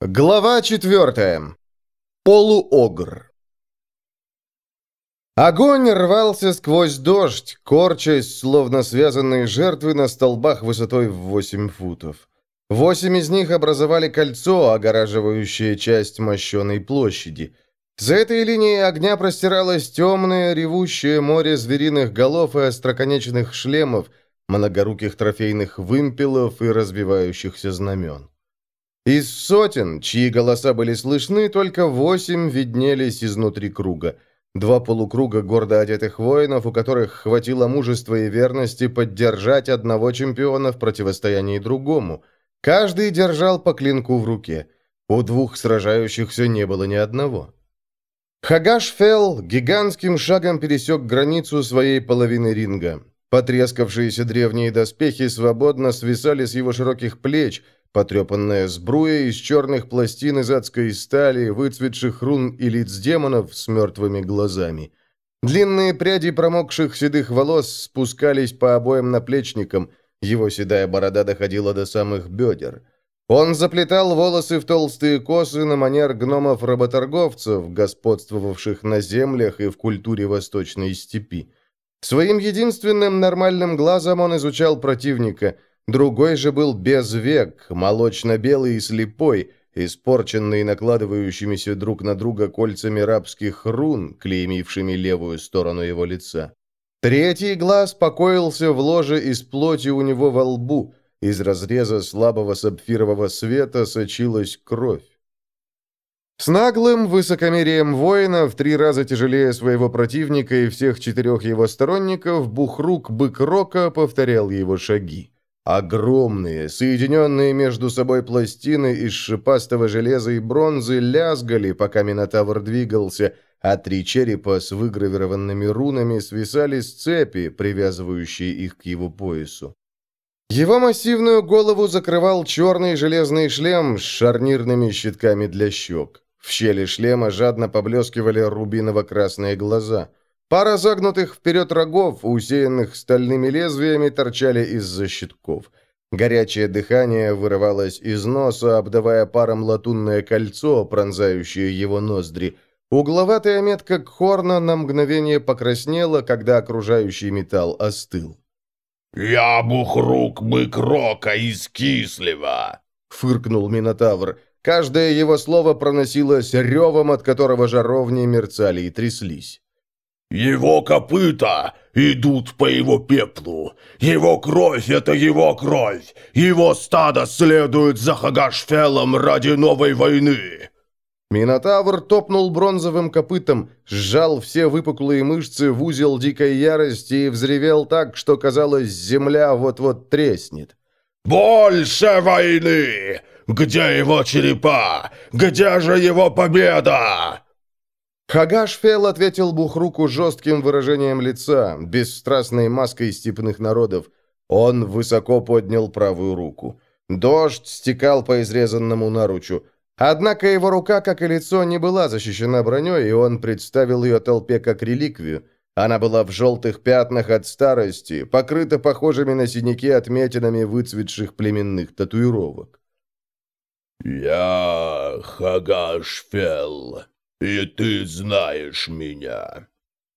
Глава четвертая. Полуогр. Огонь рвался сквозь дождь, корчась, словно связанные жертвы на столбах высотой в 8 футов. Восемь из них образовали кольцо, огораживающее часть мощеной площади. За этой линией огня простиралось темное, ревущее море звериных голов и остроконечных шлемов, многоруких трофейных вымпелов и разбивающихся знамен. Из сотен, чьи голоса были слышны, только восемь виднелись изнутри круга. Два полукруга гордо одетых воинов, у которых хватило мужества и верности поддержать одного чемпиона в противостоянии другому. Каждый держал по клинку в руке. У двух сражающихся не было ни одного. Хагаш Фелл гигантским шагом пересек границу своей половины ринга. Потрескавшиеся древние доспехи свободно свисали с его широких плеч – Потрепанная сбруя из черных пластин из адской стали, выцветших рун и лиц демонов с мертвыми глазами. Длинные пряди промокших седых волос спускались по обоим наплечникам, его седая борода доходила до самых бедер. Он заплетал волосы в толстые косы на манер гномов-работорговцев, господствовавших на землях и в культуре восточной степи. Своим единственным нормальным глазом он изучал противника – Другой же был без век, молочно-белый и слепой, испорченный накладывающимися друг на друга кольцами рабских рун, клеймившими левую сторону его лица. Третий глаз покоился в ложе из плоти у него во лбу, из разреза слабого сапфирового света сочилась кровь. С наглым высокомерием воина, в три раза тяжелее своего противника и всех четырех его сторонников, Бухрук Бык Рока повторял его шаги. Огромные, соединенные между собой пластины из шипастого железа и бронзы лязгали, пока Минотавр двигался, а три черепа с выгравированными рунами свисали с цепи, привязывающие их к его поясу. Его массивную голову закрывал черный железный шлем с шарнирными щитками для щек. В щели шлема жадно поблескивали рубиново-красные глаза. Пара загнутых вперед рогов, усеянных стальными лезвиями, торчали из-за щитков. Горячее дыхание вырывалось из носа, обдавая паром латунное кольцо, пронзающее его ноздри. Угловатая метка Кхорна на мгновение покраснела, когда окружающий металл остыл. «Я бухрук бык рока из Кислева!» — фыркнул Минотавр. Каждое его слово проносилось ревом, от которого жаровни мерцали и тряслись. Его копыта идут по его пеплу. Его кровь — это его кровь. Его стадо следует за Хагашфелом ради новой войны. Минотавр топнул бронзовым копытом, сжал все выпуклые мышцы в узел дикой ярости и взревел так, что, казалось, земля вот-вот треснет. «Больше войны! Где его черепа? Где же его победа?» Хагашфел ответил Бухруку жестким выражением лица, бесстрастной маской степных народов. Он высоко поднял правую руку. Дождь стекал по изрезанному наручу. Однако его рука, как и лицо, не была защищена броней, и он представил ее толпе как реликвию. Она была в желтых пятнах от старости, покрыта похожими на синяки отметинами выцветших племенных татуировок. «Я Хагашфел», «И ты знаешь меня».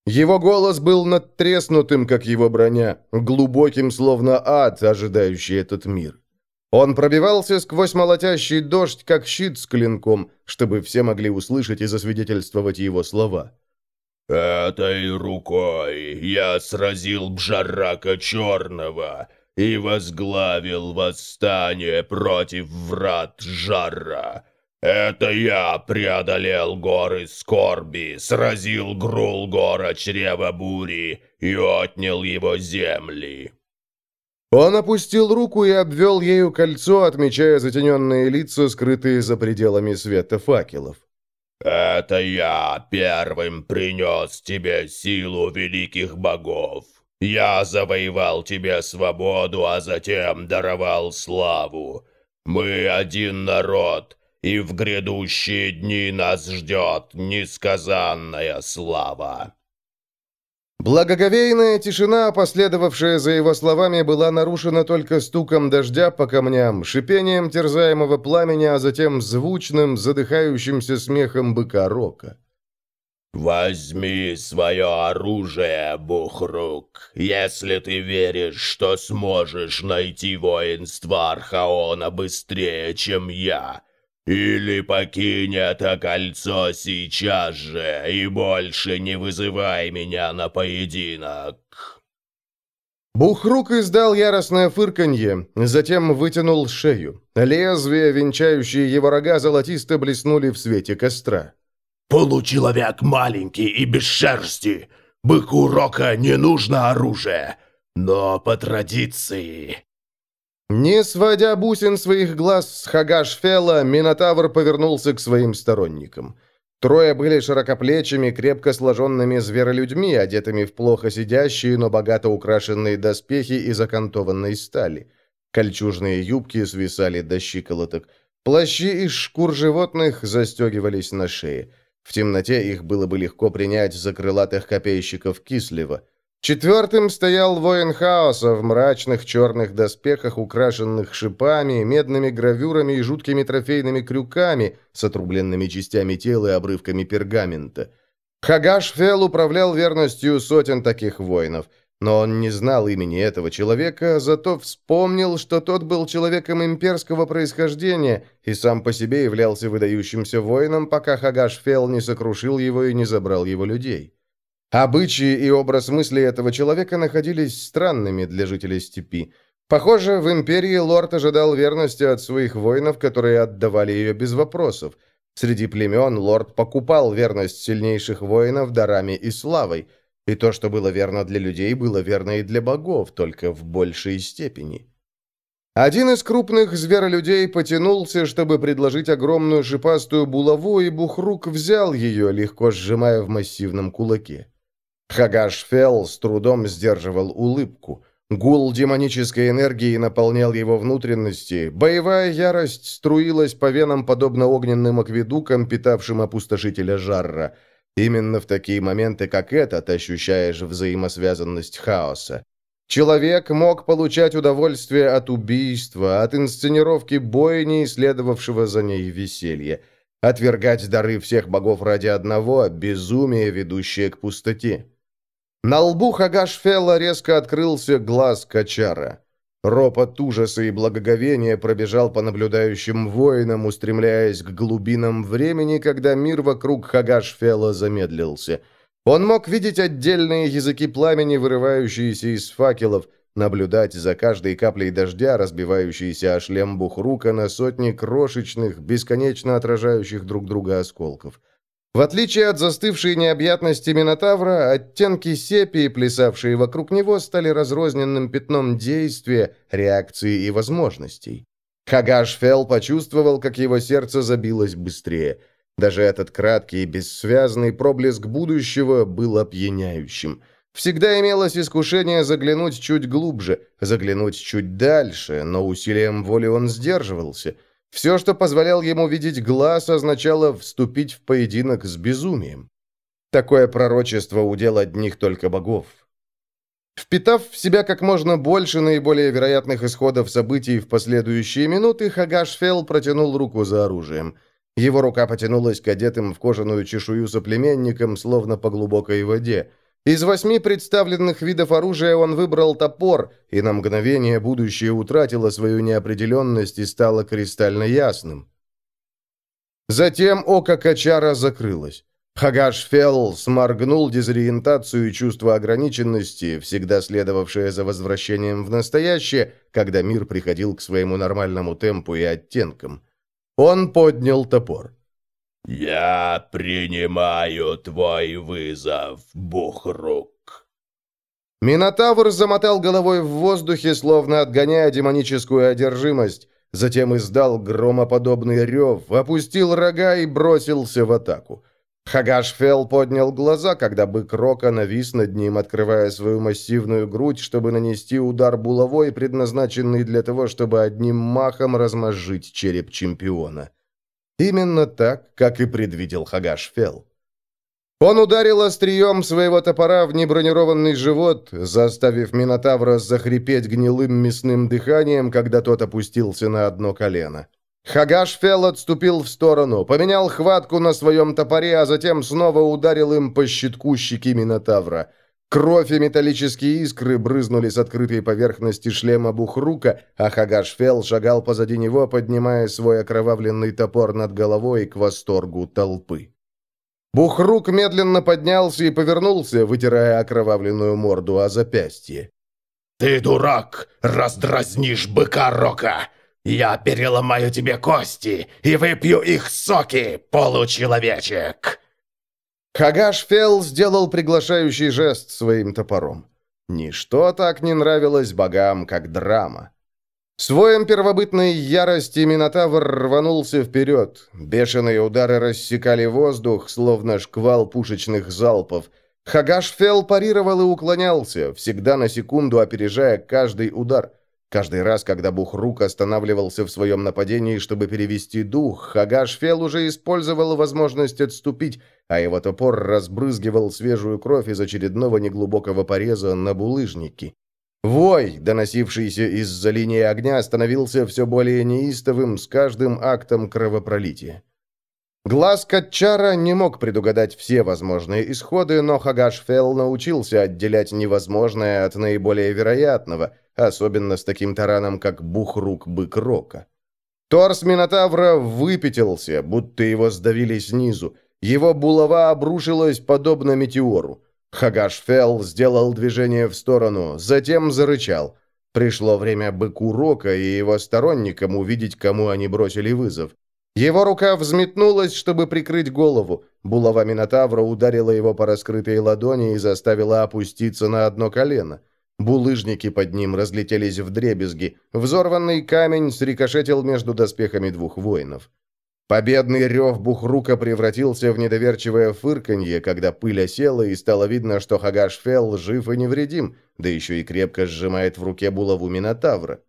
Его голос был надтреснутым, как его броня, глубоким, словно ад, ожидающий этот мир. Он пробивался сквозь молотящий дождь, как щит с клинком, чтобы все могли услышать и засвидетельствовать его слова. «Этой рукой я сразил Бжарака Черного и возглавил восстание против врат Жара. «Это я преодолел горы скорби, сразил Грулгора чрева бури и отнял его земли». Он опустил руку и обвел ею кольцо, отмечая затененные лица, скрытые за пределами света факелов. «Это я первым принес тебе силу великих богов. Я завоевал тебе свободу, а затем даровал славу. Мы один народ» и в грядущие дни нас ждет несказанная слава». Благоговейная тишина, последовавшая за его словами, была нарушена только стуком дождя по камням, шипением терзаемого пламени, а затем звучным, задыхающимся смехом быка Рока. «Возьми свое оружие, Бухрук, если ты веришь, что сможешь найти воинство Архаона быстрее, чем я, или покинь это кольцо сейчас же и больше не вызывай меня на поединок. Бухрук издал яростное фырканье, затем вытянул шею. Лезвия, венчающие его рога, золотисто блеснули в свете костра. «Получеловек маленький и без шерсти. Быку Рока не нужно оружие. Но по традиции не сводя бусин своих глаз с Хагашфела, Минотавр повернулся к своим сторонникам. Трое были широкоплечими, крепко сложенными зверолюдьми, одетыми в плохо сидящие, но богато украшенные доспехи из окантованной стали. Кольчужные юбки свисали до щиколоток. Плащи из шкур животных застегивались на шее. В темноте их было бы легко принять за крылатых копейщиков Кислева. Четвертым стоял воин хаоса в мрачных черных доспехах, украшенных шипами, медными гравюрами и жуткими трофейными крюками с отрубленными частями тела и обрывками пергамента. Хагаш Фел управлял верностью сотен таких воинов, но он не знал имени этого человека, зато вспомнил, что тот был человеком имперского происхождения и сам по себе являлся выдающимся воином, пока Хагаш Фел не сокрушил его и не забрал его людей. Обычаи и образ мысли этого человека находились странными для жителей степи. Похоже, в империи лорд ожидал верности от своих воинов, которые отдавали ее без вопросов. Среди племен лорд покупал верность сильнейших воинов дарами и славой. И то, что было верно для людей, было верно и для богов, только в большей степени. Один из крупных зверолюдей потянулся, чтобы предложить огромную шипастую булаву, и Бухрук взял ее, легко сжимая в массивном кулаке. Хагашфел с трудом сдерживал улыбку. Гул демонической энергии наполнял его внутренности. Боевая ярость струилась по венам, подобно огненным акведукам, питавшим опустошителя жарра. Именно в такие моменты, как этот, ощущаешь взаимосвязанность хаоса. Человек мог получать удовольствие от убийства, от инсценировки бойни, следовавшего за ней веселья. Отвергать дары всех богов ради одного – безумие, ведущее к пустоте. На лбу Хагашфелла резко открылся глаз Качара. Ропот ужаса и благоговения пробежал по наблюдающим воинам, устремляясь к глубинам времени, когда мир вокруг Хагашфелла замедлился. Он мог видеть отдельные языки пламени, вырывающиеся из факелов, наблюдать за каждой каплей дождя, разбивающейся о шлем Бухрука на сотни крошечных, бесконечно отражающих друг друга осколков. В отличие от застывшей необъятности Минотавра, оттенки сепии, плясавшие вокруг него, стали разрозненным пятном действия, реакции и возможностей. Хагаш Фел почувствовал, как его сердце забилось быстрее. Даже этот краткий, бессвязный проблеск будущего был опьяняющим. Всегда имелось искушение заглянуть чуть глубже, заглянуть чуть дальше, но усилием воли он сдерживался – все, что позволял ему видеть глаз, означало вступить в поединок с безумием. Такое пророчество удел одних только богов. Впитав в себя как можно больше наиболее вероятных исходов событий в последующие минуты, Хагашфел протянул руку за оружием. Его рука потянулась к одетым в кожаную чешую соплеменникам, словно по глубокой воде – из восьми представленных видов оружия он выбрал топор, и на мгновение будущее утратило свою неопределенность и стало кристально ясным. Затем око Качара закрылось. Хагаш Фелл сморгнул дезориентацию и чувство ограниченности, всегда следовавшее за возвращением в настоящее, когда мир приходил к своему нормальному темпу и оттенкам. Он поднял топор. «Я принимаю твой вызов, Бухрук». Минотавр замотал головой в воздухе, словно отгоняя демоническую одержимость, затем издал громоподобный рев, опустил рога и бросился в атаку. Хагашфел поднял глаза, когда бык Рока навис над ним, открывая свою массивную грудь, чтобы нанести удар булавой, предназначенный для того, чтобы одним махом размозжить череп чемпиона. Именно так, как и предвидел Хагашфел. Он ударил острием своего топора в небронированный живот, заставив Минотавра захрипеть гнилым мясным дыханием, когда тот опустился на одно колено. Хагашфел отступил в сторону, поменял хватку на своем топоре, а затем снова ударил им по щитку щеки Минотавра. Кровь и металлические искры брызнули с открытой поверхности шлема Бухрука, а Хагашфел шагал позади него, поднимая свой окровавленный топор над головой к восторгу толпы. Бухрук медленно поднялся и повернулся, вытирая окровавленную морду о запястье. «Ты дурак! Раздразнишь быка Рока! Я переломаю тебе кости и выпью их соки, получеловечек!» Хагаш Фел сделал приглашающий жест своим топором. Ничто так не нравилось богам, как драма. Своем первобытной ярости Минотавр рванулся вперед. Бешеные удары рассекали воздух, словно шквал пушечных залпов. Хагашфел парировал и уклонялся, всегда на секунду опережая каждый удар. Каждый раз, когда Бухрук останавливался в своем нападении, чтобы перевести дух, Хагашфел уже использовал возможность отступить, а его топор разбрызгивал свежую кровь из очередного неглубокого пореза на булыжники. Вой, доносившийся из-за линии огня, становился все более неистовым с каждым актом кровопролития. Глаз Катчара не мог предугадать все возможные исходы, но Хагашфел научился отделять невозможное от наиболее вероятного, особенно с таким тараном, как Бухрук Бык Рока. Торс Минотавра выпятился, будто его сдавили снизу. Его булава обрушилась, подобно метеору. Хагашфел сделал движение в сторону, затем зарычал. Пришло время быку Рока и его сторонникам увидеть, кому они бросили вызов. Его рука взметнулась, чтобы прикрыть голову. Булава Минотавра ударила его по раскрытой ладони и заставила опуститься на одно колено. Булыжники под ним разлетелись в дребезги. Взорванный камень срикошетил между доспехами двух воинов. Победный рев Бухрука превратился в недоверчивое фырканье, когда пыль осела, и стало видно, что Хагашфел жив и невредим, да еще и крепко сжимает в руке булаву Минотавра.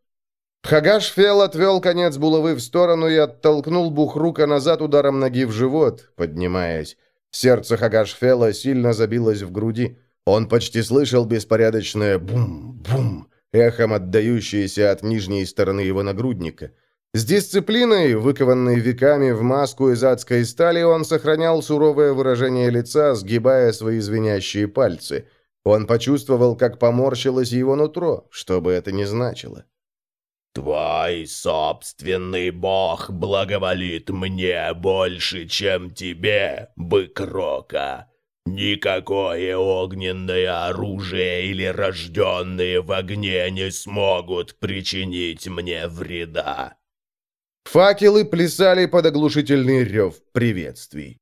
Хагашфел отвел конец булавы в сторону и оттолкнул Бухрука назад ударом ноги в живот, поднимаясь. Сердце Хагашфела сильно забилось в груди. Он почти слышал беспорядочное «бум-бум», эхом отдающееся от нижней стороны его нагрудника. С дисциплиной, выкованной веками в маску из адской стали, он сохранял суровое выражение лица, сгибая свои звенящие пальцы. Он почувствовал, как поморщилось его нутро, что бы это ни значило. «Твой собственный бог благоволит мне больше, чем тебе, бык Рока. Никакое огненное оружие или рожденные в огне не смогут причинить мне вреда». Факелы плясали под оглушительный рев приветствий.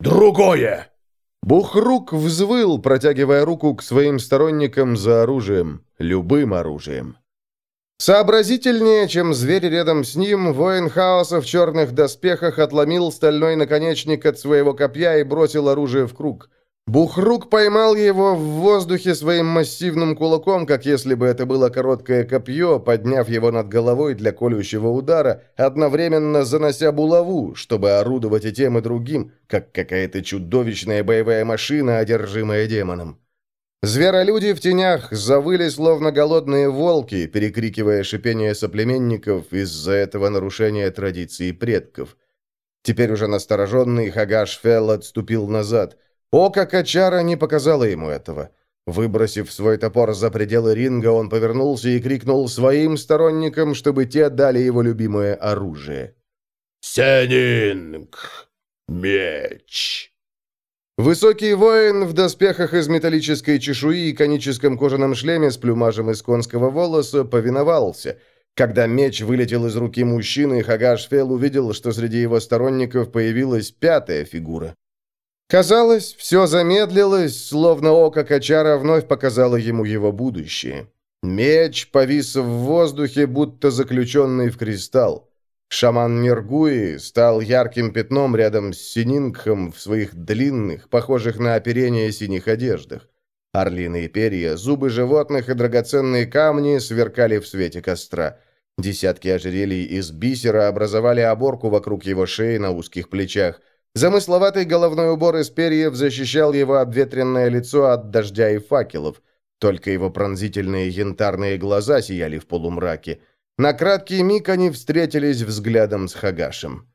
«Другое!» Бухрук взвыл, протягивая руку к своим сторонникам за оружием, любым оружием. Сообразительнее, чем зверь рядом с ним, воин хаоса в черных доспехах отломил стальной наконечник от своего копья и бросил оружие в круг. Бухрук поймал его в воздухе своим массивным кулаком, как если бы это было короткое копье, подняв его над головой для колющего удара, одновременно занося булаву, чтобы орудовать и тем, и другим, как какая-то чудовищная боевая машина, одержимая демоном. Зверолюди в тенях завыли, словно голодные волки, перекрикивая шипение соплеменников из-за этого нарушения традиций предков. Теперь уже настороженный Хагаш Фелл отступил назад – Око Качара не показало ему этого. Выбросив свой топор за пределы ринга, он повернулся и крикнул своим сторонникам, чтобы те дали его любимое оружие. «Сенинг! Меч!» Высокий воин в доспехах из металлической чешуи и коническом кожаном шлеме с плюмажем из конского волоса повиновался. Когда меч вылетел из руки мужчины, Хагашфел увидел, что среди его сторонников появилась пятая фигура. Казалось, все замедлилось, словно око Качара вновь показало ему его будущее. Меч повис в воздухе, будто заключенный в кристалл. Шаман Нергуи стал ярким пятном рядом с Синингхом в своих длинных, похожих на оперение синих одеждах. Орлиные перья, зубы животных и драгоценные камни сверкали в свете костра. Десятки ожерелий из бисера образовали оборку вокруг его шеи на узких плечах – Замысловатый головной убор из перьев защищал его обветренное лицо от дождя и факелов. Только его пронзительные янтарные глаза сияли в полумраке. На краткий миг они встретились взглядом с Хагашем.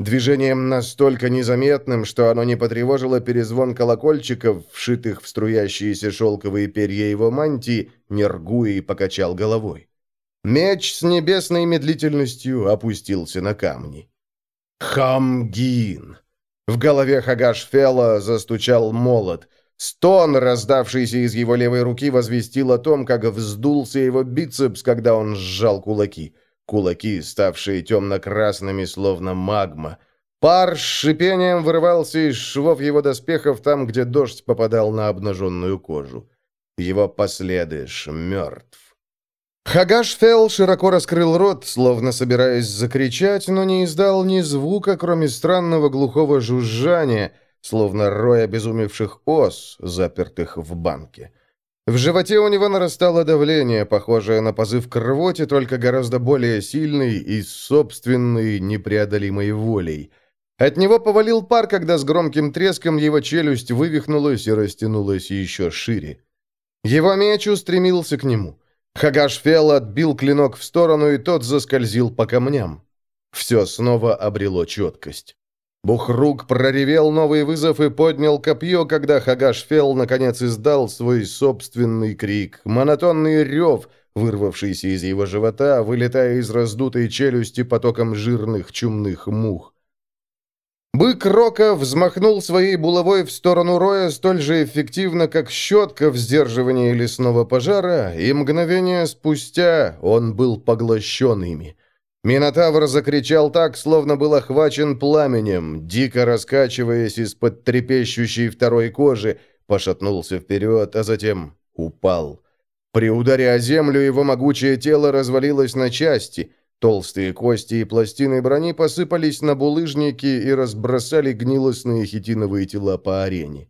Движением настолько незаметным, что оно не потревожило перезвон колокольчиков, вшитых в струящиеся шелковые перья его мантии, Нергуи покачал головой. Меч с небесной медлительностью опустился на камни. «Хамгин!» В голове Хагашфела застучал молот. Стон, раздавшийся из его левой руки, возвестил о том, как вздулся его бицепс, когда он сжал кулаки. Кулаки, ставшие темно-красными, словно магма. Пар с шипением вырывался из швов его доспехов там, где дождь попадал на обнаженную кожу. Его последыш мертв. Хагашфел широко раскрыл рот, словно собираясь закричать, но не издал ни звука, кроме странного глухого жужжания, словно роя обезумевших ос, запертых в банке. В животе у него нарастало давление, похожее на позыв к рвоте, только гораздо более сильный и собственной непреодолимой волей. От него повалил пар, когда с громким треском его челюсть вывихнулась и растянулась еще шире. Его меч устремился к нему — Хагашфел отбил клинок в сторону, и тот заскользил по камням. Все снова обрело четкость. Бухрук проревел новый вызов и поднял копье, когда Хагашфел наконец издал свой собственный крик, монотонный рев, вырвавшийся из его живота, вылетая из раздутой челюсти потоком жирных чумных мух. Бык Рока взмахнул своей булавой в сторону Роя столь же эффективно, как щетка в сдерживании лесного пожара, и мгновение спустя он был поглощен ими. Минотавр закричал так, словно был охвачен пламенем, дико раскачиваясь из-под трепещущей второй кожи, пошатнулся вперед, а затем упал. При ударе о землю его могучее тело развалилось на части — Толстые кости и пластины брони посыпались на булыжники и разбросали гнилостные хитиновые тела по арене.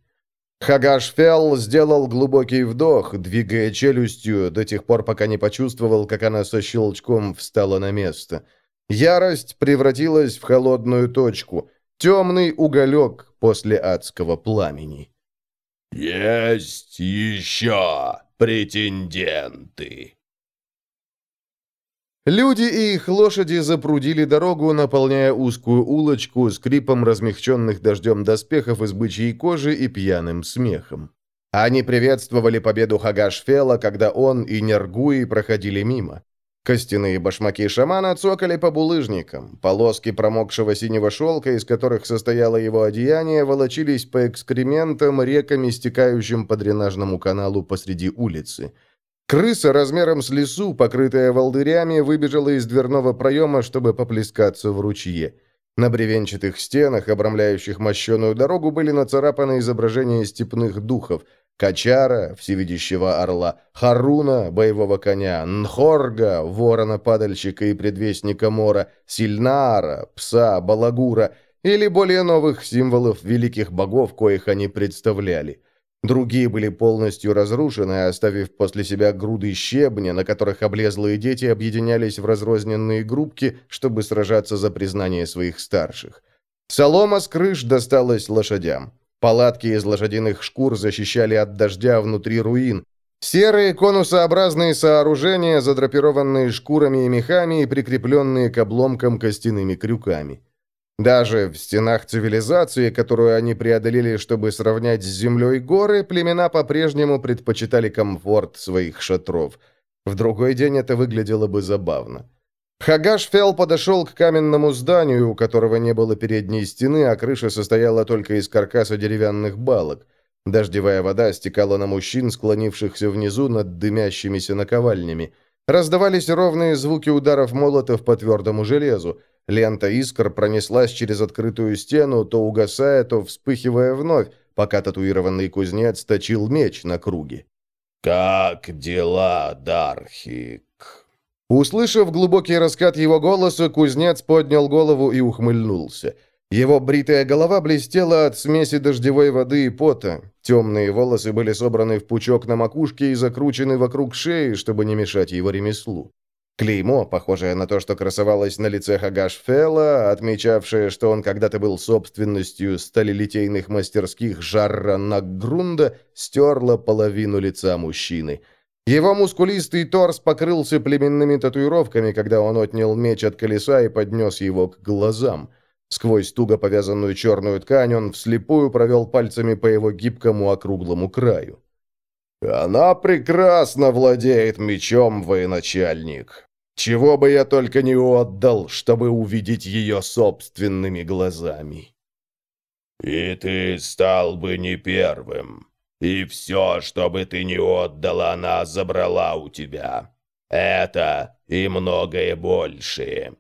Хагаш Фелл сделал глубокий вдох, двигая челюстью до тех пор, пока не почувствовал, как она со щелчком встала на место. Ярость превратилась в холодную точку, темный уголек после адского пламени. «Есть еще претенденты!» Люди и их лошади запрудили дорогу, наполняя узкую улочку скрипом размягченных дождем доспехов из бычьей кожи и пьяным смехом. Они приветствовали победу Хагашфела, когда он и Нергуи проходили мимо. Костяные башмаки шамана цокали по булыжникам, полоски промокшего синего шелка, из которых состояло его одеяние, волочились по экскрементам, реками, стекающим по дренажному каналу посреди улицы – Крыса размером с лесу, покрытая волдырями, выбежала из дверного проема, чтобы поплескаться в ручье. На бревенчатых стенах, обрамляющих мощеную дорогу, были нацарапаны изображения степных духов – Качара, всевидящего орла, Харуна, боевого коня, Нхорга, ворона-падальщика и предвестника Мора, Сильнара, пса, Балагура или более новых символов великих богов, коих они представляли – Другие были полностью разрушены, оставив после себя груды щебня, на которых облезлые дети объединялись в разрозненные группки, чтобы сражаться за признание своих старших. Солома с крыш досталась лошадям. Палатки из лошадиных шкур защищали от дождя внутри руин. Серые конусообразные сооружения, задрапированные шкурами и мехами и прикрепленные к обломкам костяными крюками. Даже в стенах цивилизации, которую они преодолели, чтобы сравнять с землей горы, племена по-прежнему предпочитали комфорт своих шатров. В другой день это выглядело бы забавно. Хагашфел подошел к каменному зданию, у которого не было передней стены, а крыша состояла только из каркаса деревянных балок. Дождевая вода стекала на мужчин, склонившихся внизу над дымящимися наковальнями. Раздавались ровные звуки ударов молотов по твердому железу. Лента искр пронеслась через открытую стену, то угасая, то вспыхивая вновь, пока татуированный кузнец точил меч на круге. «Как дела, Дархик?» Услышав глубокий раскат его голоса, кузнец поднял голову и ухмыльнулся. Его бритая голова блестела от смеси дождевой воды и пота. Темные волосы были собраны в пучок на макушке и закручены вокруг шеи, чтобы не мешать его ремеслу. Клеймо, похожее на то, что красовалось на лице Хагашфела, отмечавшее, что он когда-то был собственностью сталелитейных мастерских Жарра Наггрунда, стерло половину лица мужчины. Его мускулистый торс покрылся племенными татуировками, когда он отнял меч от колеса и поднес его к глазам. Сквозь туго повязанную черную ткань он вслепую провел пальцами по его гибкому округлому краю. «Она прекрасно владеет мечом, военачальник. Чего бы я только не отдал, чтобы увидеть ее собственными глазами». «И ты стал бы не первым. И все, что бы ты не отдала, она забрала у тебя. Это и многое большее».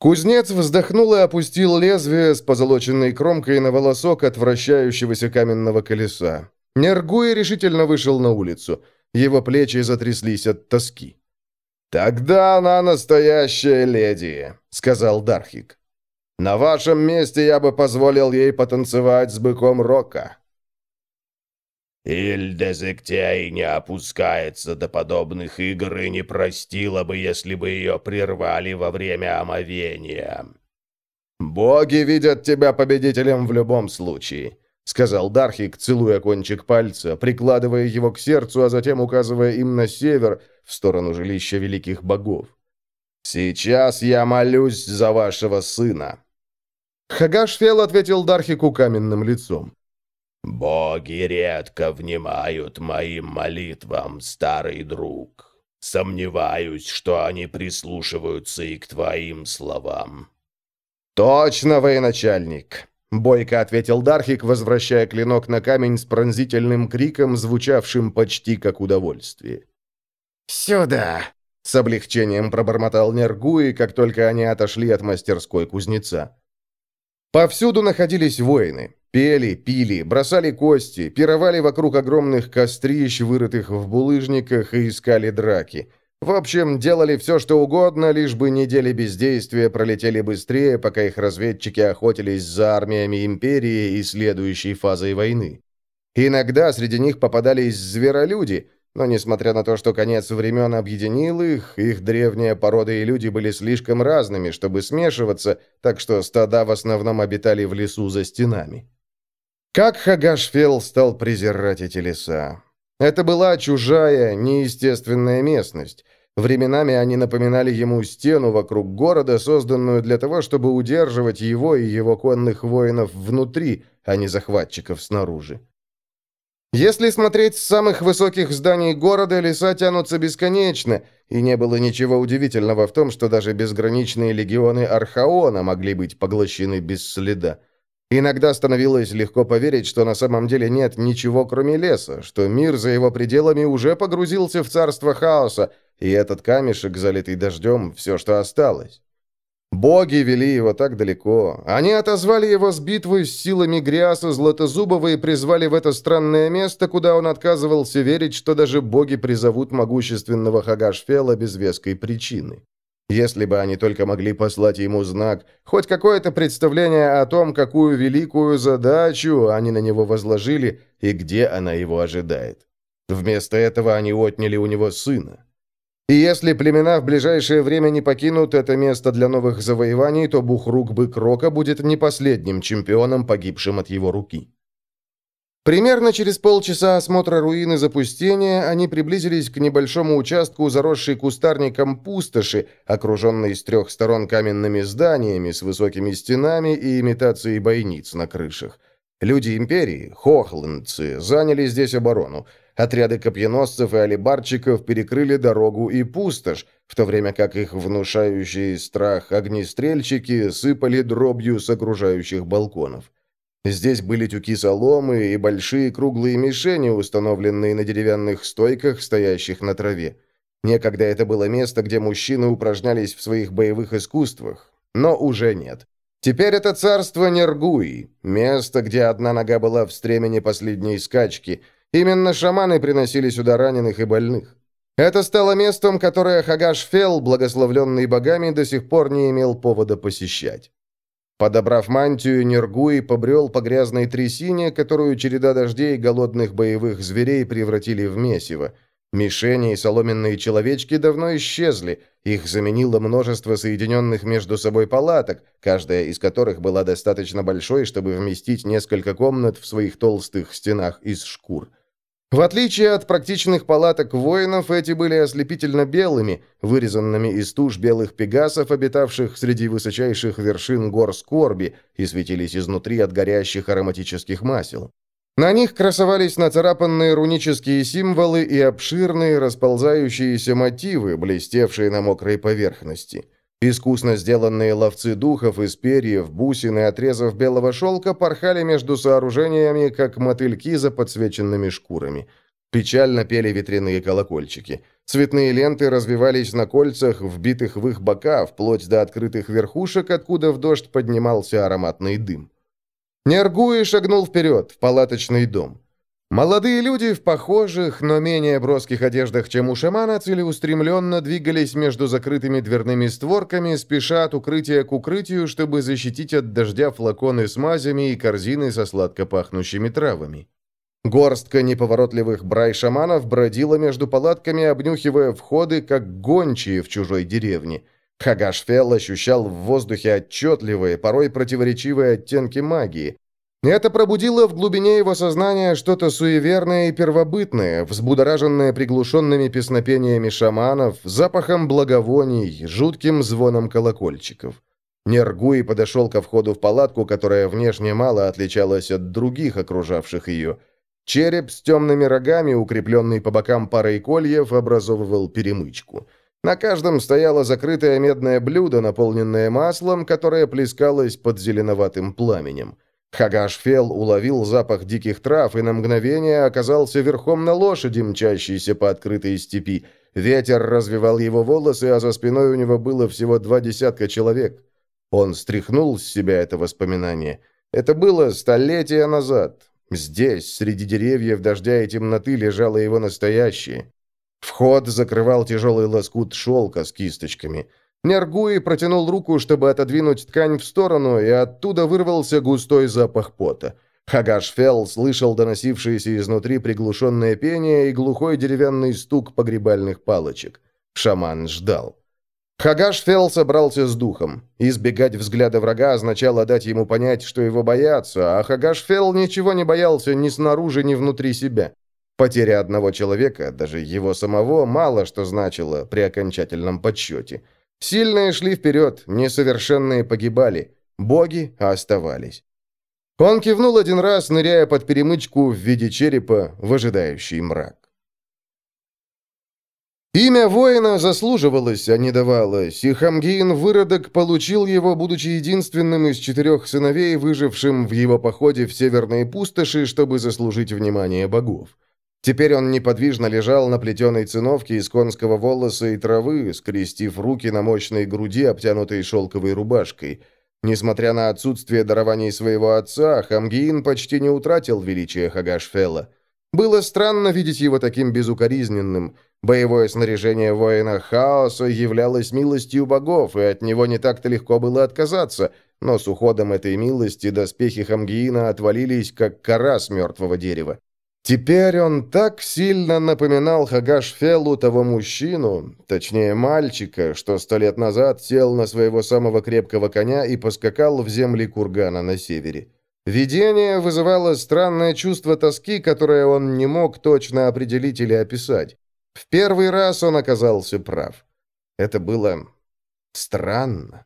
Кузнец вздохнул и опустил лезвие с позолоченной кромкой на волосок от вращающегося каменного колеса. Нергуй решительно вышел на улицу. Его плечи затряслись от тоски. «Тогда она настоящая леди», — сказал Дархик. «На вашем месте я бы позволил ей потанцевать с быком Рока». Ильдезектей не опускается до подобных игр и не простила бы, если бы ее прервали во время омовения. «Боги видят тебя победителем в любом случае», — сказал Дархик, целуя кончик пальца, прикладывая его к сердцу, а затем указывая им на север, в сторону жилища великих богов. «Сейчас я молюсь за вашего сына». Хагашфел ответил Дархику каменным лицом. «Боги редко внимают моим молитвам, старый друг. Сомневаюсь, что они прислушиваются и к твоим словам». «Точно, военачальник!» — бойко ответил Дархик, возвращая клинок на камень с пронзительным криком, звучавшим почти как удовольствие. «Сюда!» — с облегчением пробормотал Нергуи, как только они отошли от мастерской кузнеца. Повсюду находились воины. Пели, пили, бросали кости, пировали вокруг огромных кострищ, вырытых в булыжниках, и искали драки. В общем, делали все, что угодно, лишь бы недели бездействия пролетели быстрее, пока их разведчики охотились за армиями Империи и следующей фазой войны. Иногда среди них попадались зверолюди, но несмотря на то, что конец времен объединил их, их древняя порода и люди были слишком разными, чтобы смешиваться, так что стада в основном обитали в лесу за стенами. Как Хагашфел стал презирать эти леса? Это была чужая, неестественная местность. Временами они напоминали ему стену вокруг города, созданную для того, чтобы удерживать его и его конных воинов внутри, а не захватчиков снаружи. Если смотреть с самых высоких зданий города, леса тянутся бесконечно, и не было ничего удивительного в том, что даже безграничные легионы Архаона могли быть поглощены без следа. Иногда становилось легко поверить, что на самом деле нет ничего, кроме леса, что мир за его пределами уже погрузился в царство хаоса, и этот камешек, залитый дождем, все, что осталось. Боги вели его так далеко. Они отозвали его с битвы с силами Гриаса Златозубова и призвали в это странное место, куда он отказывался верить, что даже боги призовут могущественного Хагашфела без веской причины. Если бы они только могли послать ему знак, хоть какое-то представление о том, какую великую задачу они на него возложили и где она его ожидает. Вместо этого они отняли у него сына. И если племена в ближайшее время не покинут это место для новых завоеваний, то Бухрук-бык Рока будет не последним чемпионом, погибшим от его руки. Примерно через полчаса осмотра руины запустения они приблизились к небольшому участку, заросшей кустарником пустоши, окруженной с трех сторон каменными зданиями с высокими стенами и имитацией бойниц на крышах. Люди Империи, хохландцы, заняли здесь оборону – Отряды копьеносцев и алибарчиков перекрыли дорогу и пустошь, в то время как их внушающие страх огнестрельщики сыпали дробью с окружающих балконов. Здесь были тюки соломы и большие круглые мишени, установленные на деревянных стойках, стоящих на траве. Некогда это было место, где мужчины упражнялись в своих боевых искусствах, но уже нет. Теперь это царство Нергуи, место, где одна нога была в стремени последней скачки – Именно шаманы приносили сюда раненых и больных. Это стало местом, которое Хагаш Фел, благословленный богами, до сих пор не имел повода посещать. Подобрав мантию, Нергуи побрел по грязной трясине, которую череда дождей и голодных боевых зверей превратили в месиво. Мишени и соломенные человечки давно исчезли, их заменило множество соединенных между собой палаток, каждая из которых была достаточно большой, чтобы вместить несколько комнат в своих толстых стенах из шкур. В отличие от практичных палаток воинов, эти были ослепительно белыми, вырезанными из туш белых пегасов, обитавших среди высочайших вершин гор Скорби, и светились изнутри от горящих ароматических масел. На них красовались нацарапанные рунические символы и обширные расползающиеся мотивы, блестевшие на мокрой поверхности. Искусно сделанные ловцы духов из перьев, бусин и отрезов белого шелка порхали между сооружениями, как мотыльки за подсвеченными шкурами. Печально пели ветряные колокольчики. Цветные ленты развивались на кольцах, вбитых в их бока, вплоть до открытых верхушек, откуда в дождь поднимался ароматный дым. Нергуи шагнул вперед, в палаточный дом. Молодые люди в похожих, но менее броских одеждах, чем у шамана, целеустремленно двигались между закрытыми дверными створками, спеша от укрытия к укрытию, чтобы защитить от дождя флаконы с мазями и корзины со сладко пахнущими травами. Горстка неповоротливых брай-шаманов бродила между палатками, обнюхивая входы, как гончие в чужой деревне – Хагашфел ощущал в воздухе отчетливые, порой противоречивые оттенки магии. Это пробудило в глубине его сознания что-то суеверное и первобытное, взбудораженное приглушенными песнопениями шаманов, запахом благовоний, жутким звоном колокольчиков. Нергуи подошел ко входу в палатку, которая внешне мало отличалась от других, окружавших ее. Череп с темными рогами, укрепленный по бокам парой кольев, образовывал перемычку – на каждом стояло закрытое медное блюдо, наполненное маслом, которое плескалось под зеленоватым пламенем. Хагашфел уловил запах диких трав и на мгновение оказался верхом на лошади, мчащейся по открытой степи. Ветер развивал его волосы, а за спиной у него было всего два десятка человек. Он стряхнул с себя это воспоминание. Это было столетия назад. Здесь, среди деревьев дождя и темноты, лежало его настоящее. Вход закрывал тяжелый лоскут шелка с кисточками. Нергуи протянул руку, чтобы отодвинуть ткань в сторону, и оттуда вырвался густой запах пота. Хагашфел слышал доносившееся изнутри приглушенное пение и глухой деревянный стук погребальных палочек. Шаман ждал. Хагашфел собрался с духом. Избегать взгляда врага означало дать ему понять, что его боятся, а Хагашфел ничего не боялся ни снаружи, ни внутри себя. Потеря одного человека, даже его самого, мало что значило при окончательном подсчете. Сильные шли вперед, несовершенные погибали, боги оставались. Он кивнул один раз, ныряя под перемычку в виде черепа в ожидающий мрак. Имя воина заслуживалось, а не давалось, и Хамгиин Выродок получил его, будучи единственным из четырех сыновей, выжившим в его походе в северные пустоши, чтобы заслужить внимание богов. Теперь он неподвижно лежал на плетеной циновке из конского волоса и травы, скрестив руки на мощной груди, обтянутой шелковой рубашкой. Несмотря на отсутствие дарований своего отца, Хамгиин почти не утратил величия Хагашфела. Было странно видеть его таким безукоризненным. Боевое снаряжение воина хаоса являлось милостью богов, и от него не так-то легко было отказаться, но с уходом этой милости доспехи Хамгиина отвалились, как кора с мертвого дерева. Теперь он так сильно напоминал Хагашфелу того мужчину, точнее мальчика, что сто лет назад сел на своего самого крепкого коня и поскакал в земли кургана на севере. Видение вызывало странное чувство тоски, которое он не мог точно определить или описать. В первый раз он оказался прав. Это было странно.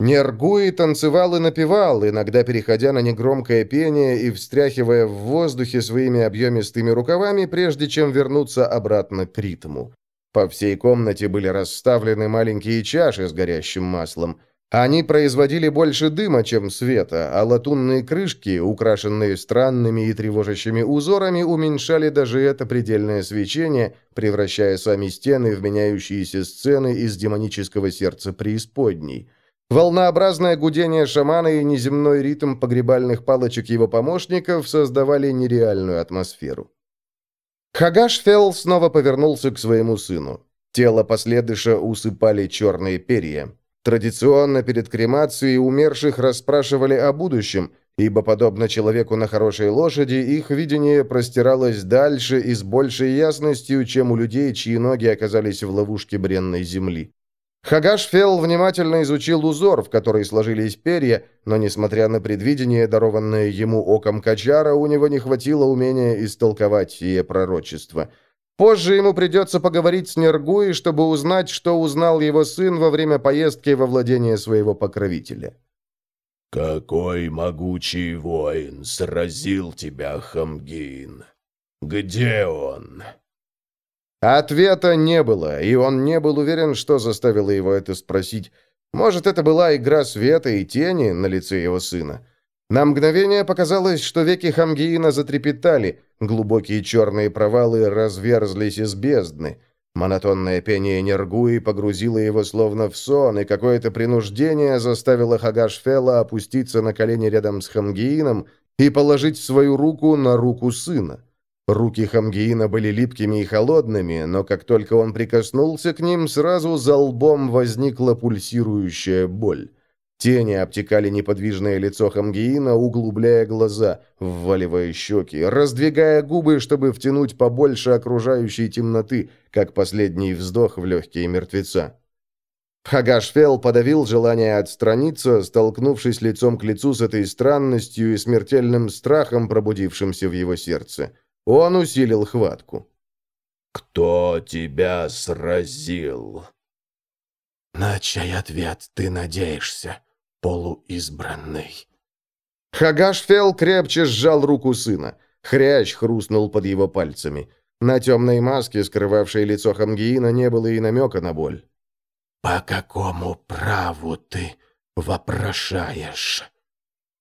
Нергуи танцевал и напевал, иногда переходя на негромкое пение и встряхивая в воздухе своими объемистыми рукавами, прежде чем вернуться обратно к ритму. По всей комнате были расставлены маленькие чаши с горящим маслом. Они производили больше дыма, чем света, а латунные крышки, украшенные странными и тревожащими узорами, уменьшали даже это предельное свечение, превращая сами стены в меняющиеся сцены из демонического сердца преисподней – Волнообразное гудение шамана и неземной ритм погребальных палочек его помощников создавали нереальную атмосферу. Хагашфелл снова повернулся к своему сыну. Тело последыша усыпали черные перья. Традиционно перед кремацией умерших расспрашивали о будущем, ибо, подобно человеку на хорошей лошади, их видение простиралось дальше и с большей ясностью, чем у людей, чьи ноги оказались в ловушке бренной земли. Хагашфел внимательно изучил узор, в который сложились перья, но, несмотря на предвидение, дарованное ему оком Качара, у него не хватило умения истолковать сие пророчество. Позже ему придется поговорить с Нергуей, чтобы узнать, что узнал его сын во время поездки во владение своего покровителя. «Какой могучий воин сразил тебя, Хамгин? Где он?» Ответа не было, и он не был уверен, что заставило его это спросить. Может, это была игра света и тени на лице его сына. На мгновение показалось, что веки Хамгиина затрепетали, глубокие черные провалы разверзлись из бездны. Монотонное пение Нергуи погрузило его словно в сон, и какое-то принуждение заставило Хагашфела опуститься на колени рядом с Хамгиином и положить свою руку на руку сына. Руки Хамгиина были липкими и холодными, но как только он прикоснулся к ним, сразу за лбом возникла пульсирующая боль. Тени обтекали неподвижное лицо Хамгиина, углубляя глаза, вваливая щеки, раздвигая губы, чтобы втянуть побольше окружающей темноты, как последний вздох в легкие мертвеца. Хагашфел подавил желание отстраниться, столкнувшись лицом к лицу с этой странностью и смертельным страхом, пробудившимся в его сердце. Он усилил хватку. «Кто тебя сразил?» На чей ответ ты надеешься, полуизбранный? Хагашфел крепче сжал руку сына. Хрящ хрустнул под его пальцами. На темной маске, скрывавшей лицо Хамгиина, не было и намека на боль. «По какому праву ты вопрошаешь?»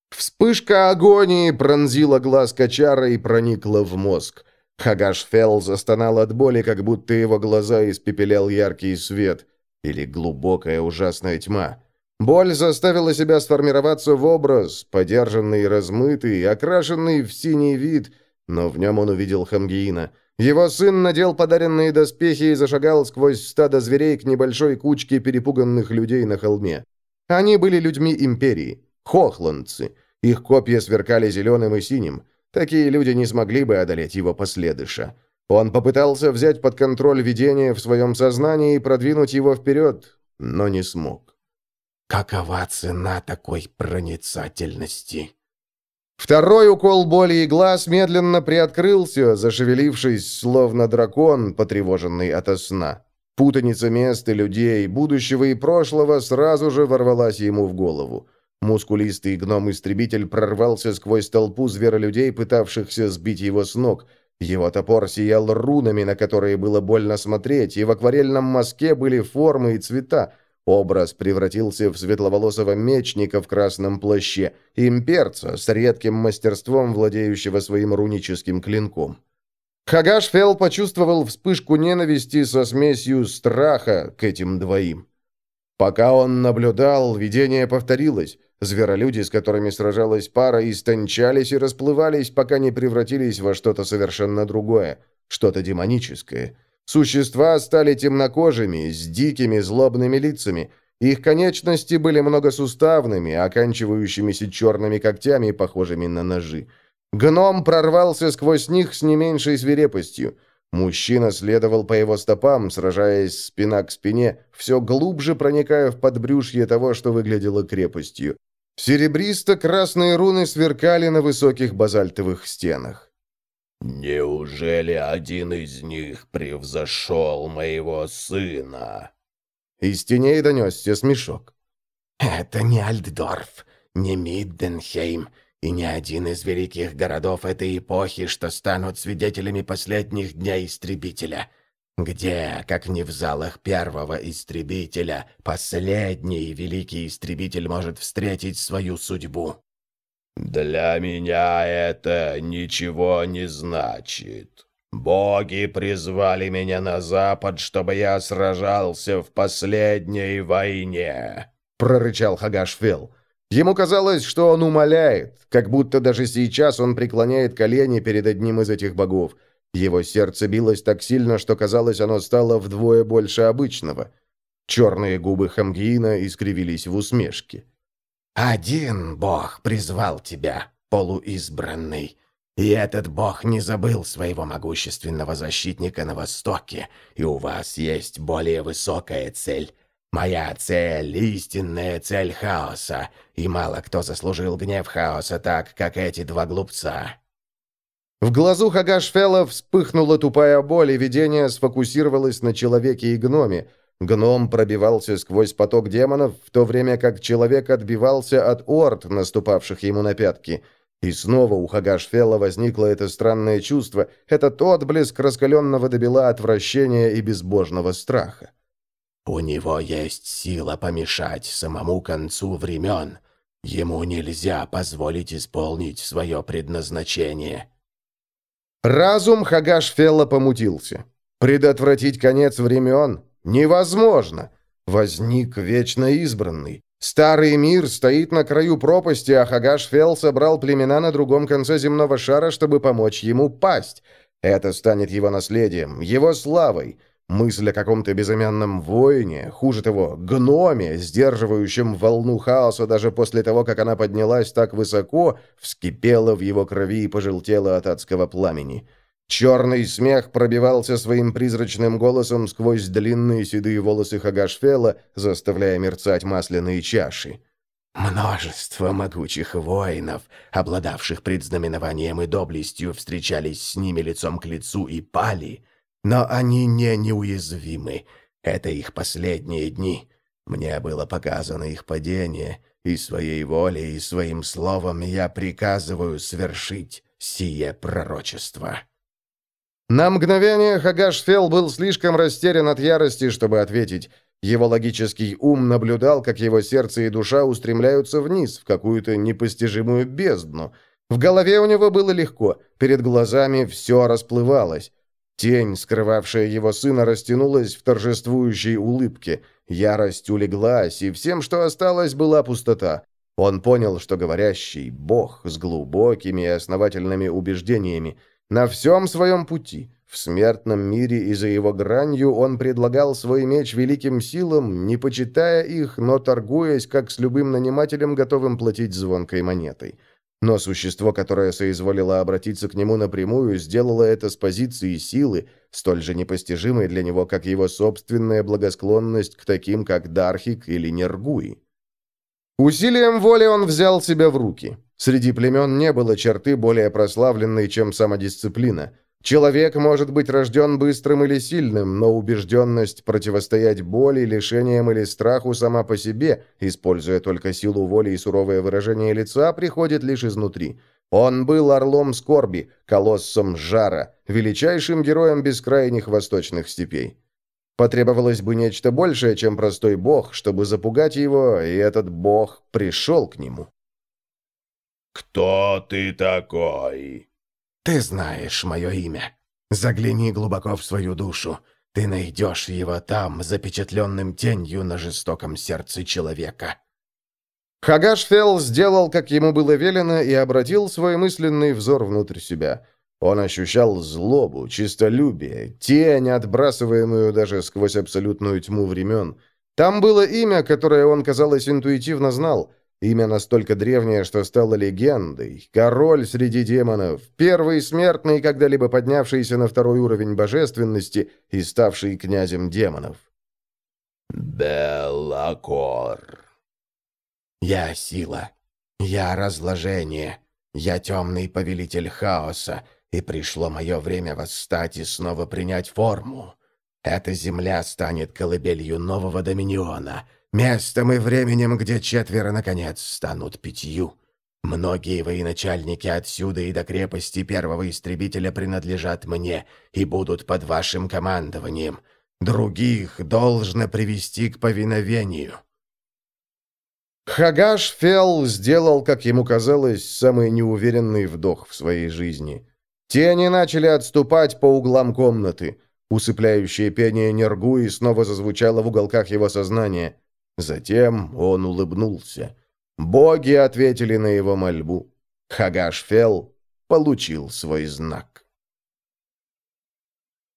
Вспышка агонии пронзила глаз Качара и проникла в мозг. Хагашфел застонал от боли, как будто его глаза испепелял яркий свет. Или глубокая ужасная тьма. Боль заставила себя сформироваться в образ, подержанный и размытый, окрашенный в синий вид, но в нем он увидел Хамгиина. Его сын надел подаренные доспехи и зашагал сквозь стадо зверей к небольшой кучке перепуганных людей на холме. Они были людьми Империи. Хохландцы. Их копья сверкали зеленым и синим. Такие люди не смогли бы одолеть его последыша. Он попытался взять под контроль видение в своем сознании и продвинуть его вперед, но не смог. Какова цена такой проницательности? Второй укол боли и глаз медленно приоткрылся, зашевелившись, словно дракон, потревоженный ото сна. Путаница мест и людей, будущего и прошлого сразу же ворвалась ему в голову. Мускулистый гном-истребитель прорвался сквозь толпу зверолюдей, пытавшихся сбить его с ног. Его топор сиял рунами, на которые было больно смотреть, и в акварельном мазке были формы и цвета. Образ превратился в светловолосого мечника в красном плаще, имперца с редким мастерством, владеющего своим руническим клинком. Хагашфел почувствовал вспышку ненависти со смесью страха к этим двоим. Пока он наблюдал, видение повторилось. Зверолюди, с которыми сражалась пара, истончались и расплывались, пока не превратились во что-то совершенно другое, что-то демоническое. Существа стали темнокожими, с дикими злобными лицами. Их конечности были многосуставными, оканчивающимися черными когтями, похожими на ножи. Гном прорвался сквозь них с не меньшей свирепостью. Мужчина следовал по его стопам, сражаясь спина к спине, все глубже проникая в подбрюшье того, что выглядело крепостью. Серебристо-красные руны сверкали на высоких базальтовых стенах. «Неужели один из них превзошел моего сына?» Из теней донесся смешок. «Это не Альддорф, не Мидденхейм и не один из великих городов этой эпохи, что станут свидетелями последних дней Истребителя. Где, как не в залах первого истребителя, последний великий истребитель может встретить свою судьбу? Для меня это ничего не значит. Боги призвали меня на запад, чтобы я сражался в последней войне, прорычал Хагашфел. Ему казалось, что он умоляет, как будто даже сейчас он преклоняет колени перед одним из этих богов – его сердце билось так сильно, что казалось, оно стало вдвое больше обычного. Черные губы Хамгиина искривились в усмешке. Один Бог призвал тебя, полуизбранный. И этот Бог не забыл своего могущественного защитника на Востоке, и у вас есть более высокая цель. Моя цель — истинная цель хаоса, и мало кто заслужил гнев хаоса так, как эти два глупца». В глазу Хагашфела вспыхнула тупая боль, и видение сфокусировалось на человеке и гноме. Гном пробивался сквозь поток демонов, в то время как человек отбивался от орд, наступавших ему на пятки — и снова у Хагашфела возникло это странное чувство, этот отблеск раскаленного до бела отвращения и безбожного страха. «У него есть сила помешать самому концу времен. Ему нельзя позволить исполнить свое предназначение». Разум Хагашфела помутился. Предотвратить конец времен невозможно. Возник вечно избранный. Старый мир стоит на краю пропасти, а Хагашфел собрал племена на другом конце земного шара, чтобы помочь ему пасть. Это станет его наследием, его славой. Мысль о каком-то безымянном воине, хуже того, гноме, сдерживающем волну хаоса даже после того, как она поднялась так высоко, вскипела в его крови и пожелтела от адского пламени. Черный смех пробивался своим призрачным голосом сквозь длинные седые волосы Хагашфела, заставляя мерцать масляные чаши. Множество могучих воинов, обладавших предзнаменованием и доблестью, встречались с ними лицом к лицу и пали, но они не неуязвимы. Это их последние дни. Мне было показано их падение, и своей волей и своим словом я приказываю свершить сие пророчество». На мгновение Хагашфел был слишком растерян от ярости, чтобы ответить. Его логический ум наблюдал, как его сердце и душа устремляются вниз, в какую-то непостижимую бездну. В голове у него было легко, перед глазами все расплывалось. Тень, скрывавшая его сына, растянулась в торжествующей улыбке. Ярость улеглась, и всем, что осталось, была пустота. Он понял, что говорящий — Бог с глубокими и основательными убеждениями — на всем своем пути, в смертном мире и за его гранью, он предлагал свой меч великим силам, не почитая их, но торгуясь, как с любым нанимателем, готовым платить звонкой монетой. Но существо, которое соизволило обратиться к нему напрямую, сделало это с позиции силы, столь же непостижимой для него, как его собственная благосклонность к таким, как Дархик или Нергуи. Усилием воли он взял себя в руки. Среди племен не было черты более прославленной, чем самодисциплина. Человек может быть рожден быстрым или сильным, но убежденность противостоять боли, лишениям или страху сама по себе, используя только силу воли и суровое выражение лица, приходит лишь изнутри. Он был орлом скорби, колоссом жара, величайшим героем бескрайних восточных степей. Потребовалось бы нечто большее, чем простой бог, чтобы запугать его, и этот бог пришел к нему. «Кто ты такой?» «Ты знаешь мое имя. Загляни глубоко в свою душу. Ты найдешь его там, запечатленным тенью на жестоком сердце человека». Хагашфел сделал, как ему было велено, и обратил свой мысленный взор внутрь себя. Он ощущал злобу, чистолюбие, тень, отбрасываемую даже сквозь абсолютную тьму времен. Там было имя, которое он, казалось, интуитивно знал. Имя настолько древнее, что стало легендой. Король среди демонов, первый смертный, когда-либо поднявшийся на второй уровень божественности и ставший князем демонов. Беллакор. Я сила. Я разложение. Я темный повелитель хаоса, и пришло мое время восстать и снова принять форму. Эта земля станет колыбелью нового доминиона — Местом и временем, где четверо, наконец, станут пятью. Многие военачальники отсюда и до крепости первого истребителя принадлежат мне и будут под вашим командованием. Других должно привести к повиновению». Хагаш Фел сделал, как ему казалось, самый неуверенный вдох в своей жизни. Тени начали отступать по углам комнаты. Усыпляющее пение Нергуи снова зазвучало в уголках его сознания. Затем он улыбнулся. Боги ответили на его мольбу. Хагашфел получил свой знак.